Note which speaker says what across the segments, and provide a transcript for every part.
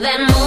Speaker 1: Than.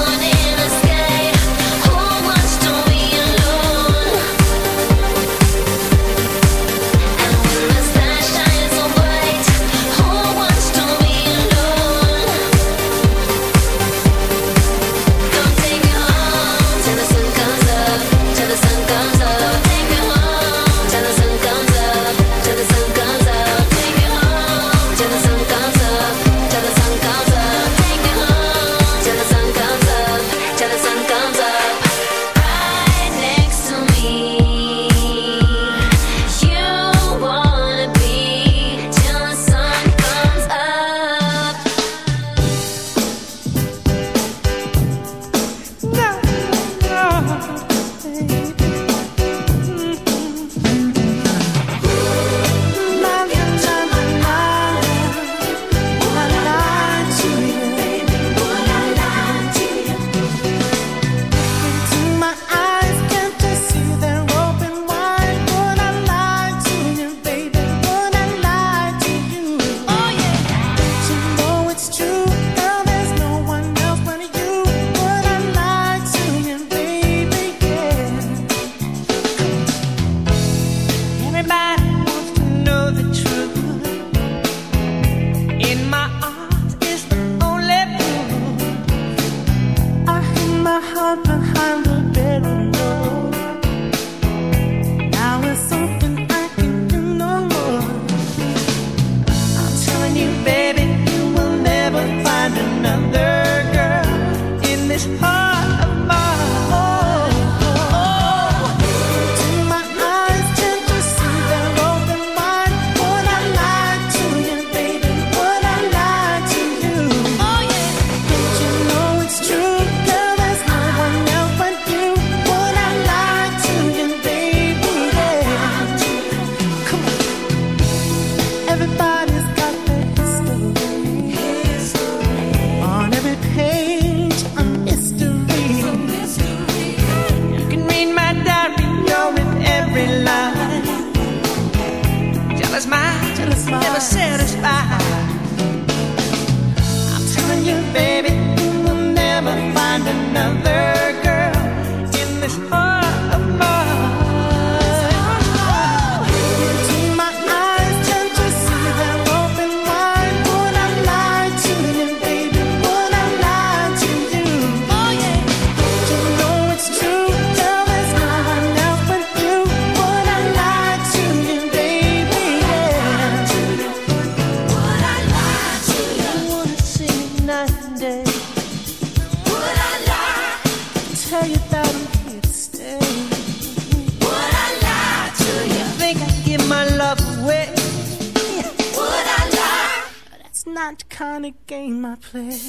Speaker 1: kind game I play.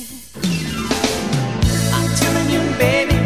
Speaker 1: I'm telling you, baby.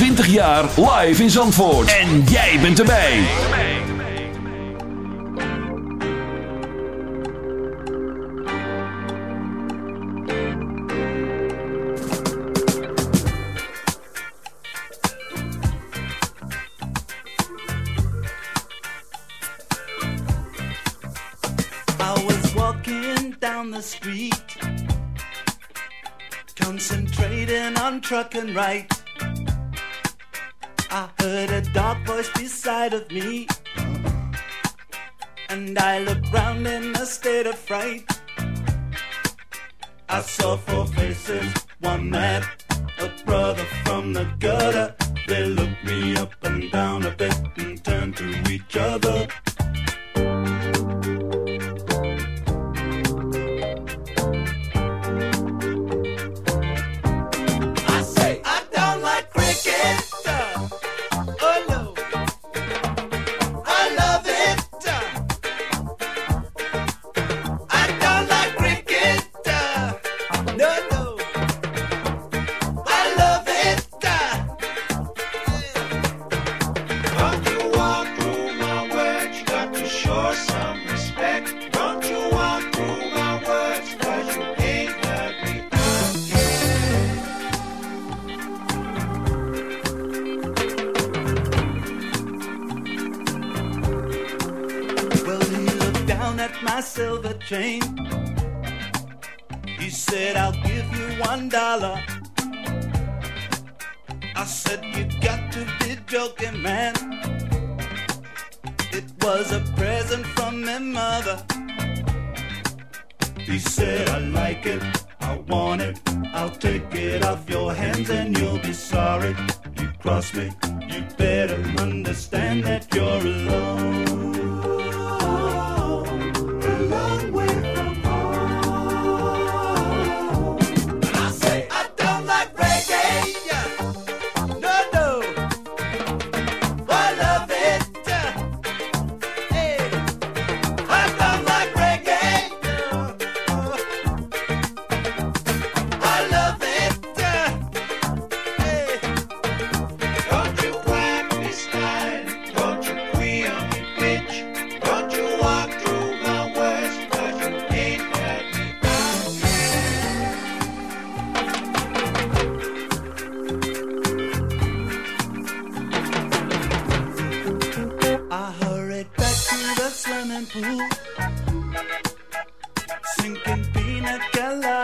Speaker 2: 20 jaar live in Zandvoort. En jij bent erbij.
Speaker 3: I was walking down the street Concentrating on truck and right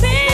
Speaker 4: baby.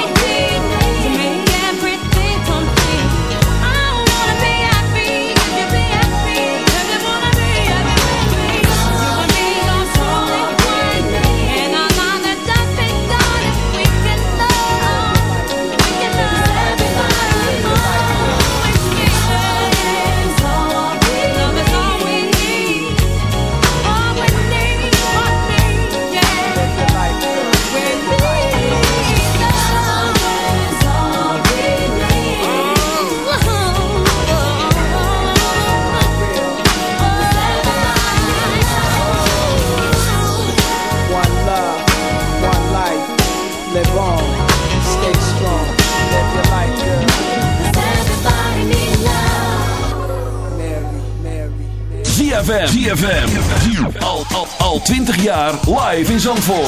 Speaker 5: in Zandvoort.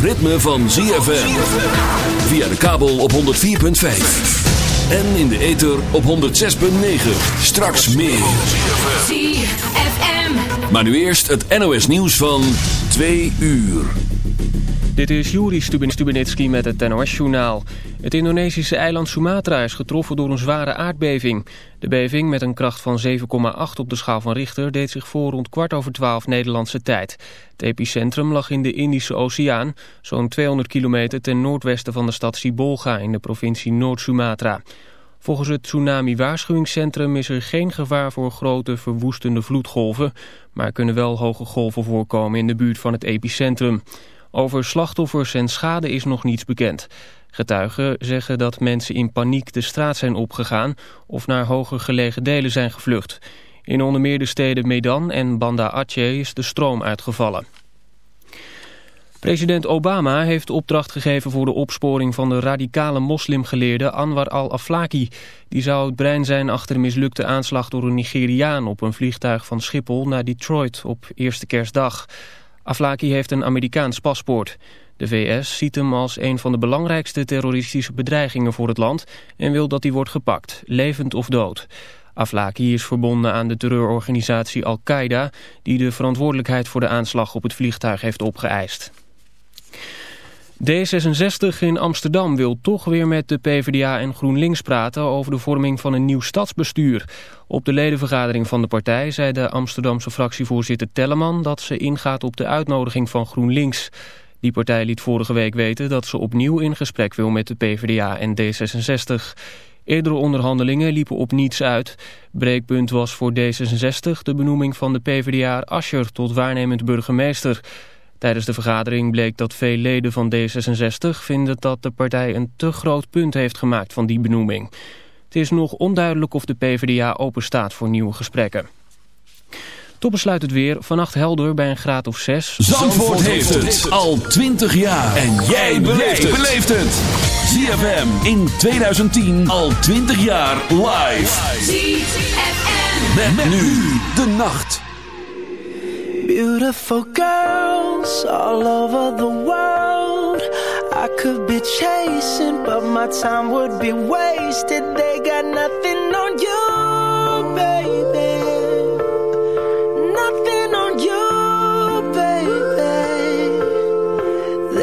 Speaker 2: Ritme van ZFM. Via de kabel op 104.5. En in de ether op 106.9. Straks meer.
Speaker 6: ZFM.
Speaker 2: Maar nu eerst het NOS nieuws van 2 uur.
Speaker 7: Dit is Juri Stubenitski met het NOS-journaal. Het Indonesische eiland Sumatra is getroffen door een zware aardbeving. Beving met een kracht van 7,8 op de schaal van Richter... deed zich voor rond kwart over twaalf Nederlandse tijd. Het epicentrum lag in de Indische Oceaan... zo'n 200 kilometer ten noordwesten van de stad Sibolga... in de provincie Noord-Sumatra. Volgens het tsunami-waarschuwingscentrum is er geen gevaar voor grote verwoestende vloedgolven... maar kunnen wel hoge golven voorkomen in de buurt van het epicentrum... Over slachtoffers en schade is nog niets bekend. Getuigen zeggen dat mensen in paniek de straat zijn opgegaan of naar hoger gelegen delen zijn gevlucht. In onder meer de steden Medan en Banda Aceh is de stroom uitgevallen. President Obama heeft opdracht gegeven voor de opsporing van de radicale moslimgeleerde Anwar al-Aflaki. Die zou het brein zijn achter de mislukte aanslag door een Nigeriaan op een vliegtuig van Schiphol naar Detroit op eerste kerstdag. Aflaki heeft een Amerikaans paspoort. De VS ziet hem als een van de belangrijkste terroristische bedreigingen voor het land... en wil dat hij wordt gepakt, levend of dood. Aflaki is verbonden aan de terreurorganisatie Al-Qaeda... die de verantwoordelijkheid voor de aanslag op het vliegtuig heeft opgeëist. D66 in Amsterdam wil toch weer met de PvdA en GroenLinks praten over de vorming van een nieuw stadsbestuur. Op de ledenvergadering van de partij zei de Amsterdamse fractievoorzitter Telleman dat ze ingaat op de uitnodiging van GroenLinks. Die partij liet vorige week weten dat ze opnieuw in gesprek wil met de PvdA en D66. Eerdere onderhandelingen liepen op niets uit. Breekpunt was voor D66 de benoeming van de PvdA Ascher tot waarnemend burgemeester. Tijdens de vergadering bleek dat veel leden van D66 vinden dat de partij een te groot punt heeft gemaakt van die benoeming. Het is nog onduidelijk of de PvdA openstaat voor nieuwe gesprekken. Tot besluit het weer. Vannacht helder bij een graad of 6.
Speaker 2: Zandvoort, heeft het al 20 jaar. En jij beleeft het. ZFM in 2010 al 20 jaar live.
Speaker 6: ZFM.
Speaker 2: Met, nu de nacht.
Speaker 8: Beautiful girls all over the world. I could be chasing, but my time would be wasted. They got nothing on you,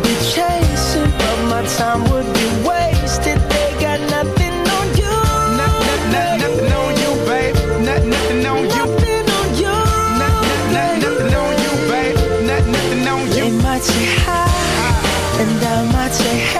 Speaker 8: chasing, but my time would be wasted. They got nothing on you.
Speaker 9: Not, not, not, nothing on you, babe. Not, nothing on you.
Speaker 8: Nothing on you.
Speaker 9: Not, not, not, nothing on you, babe. Not, nothing on
Speaker 8: They might say hi, and I might say hey.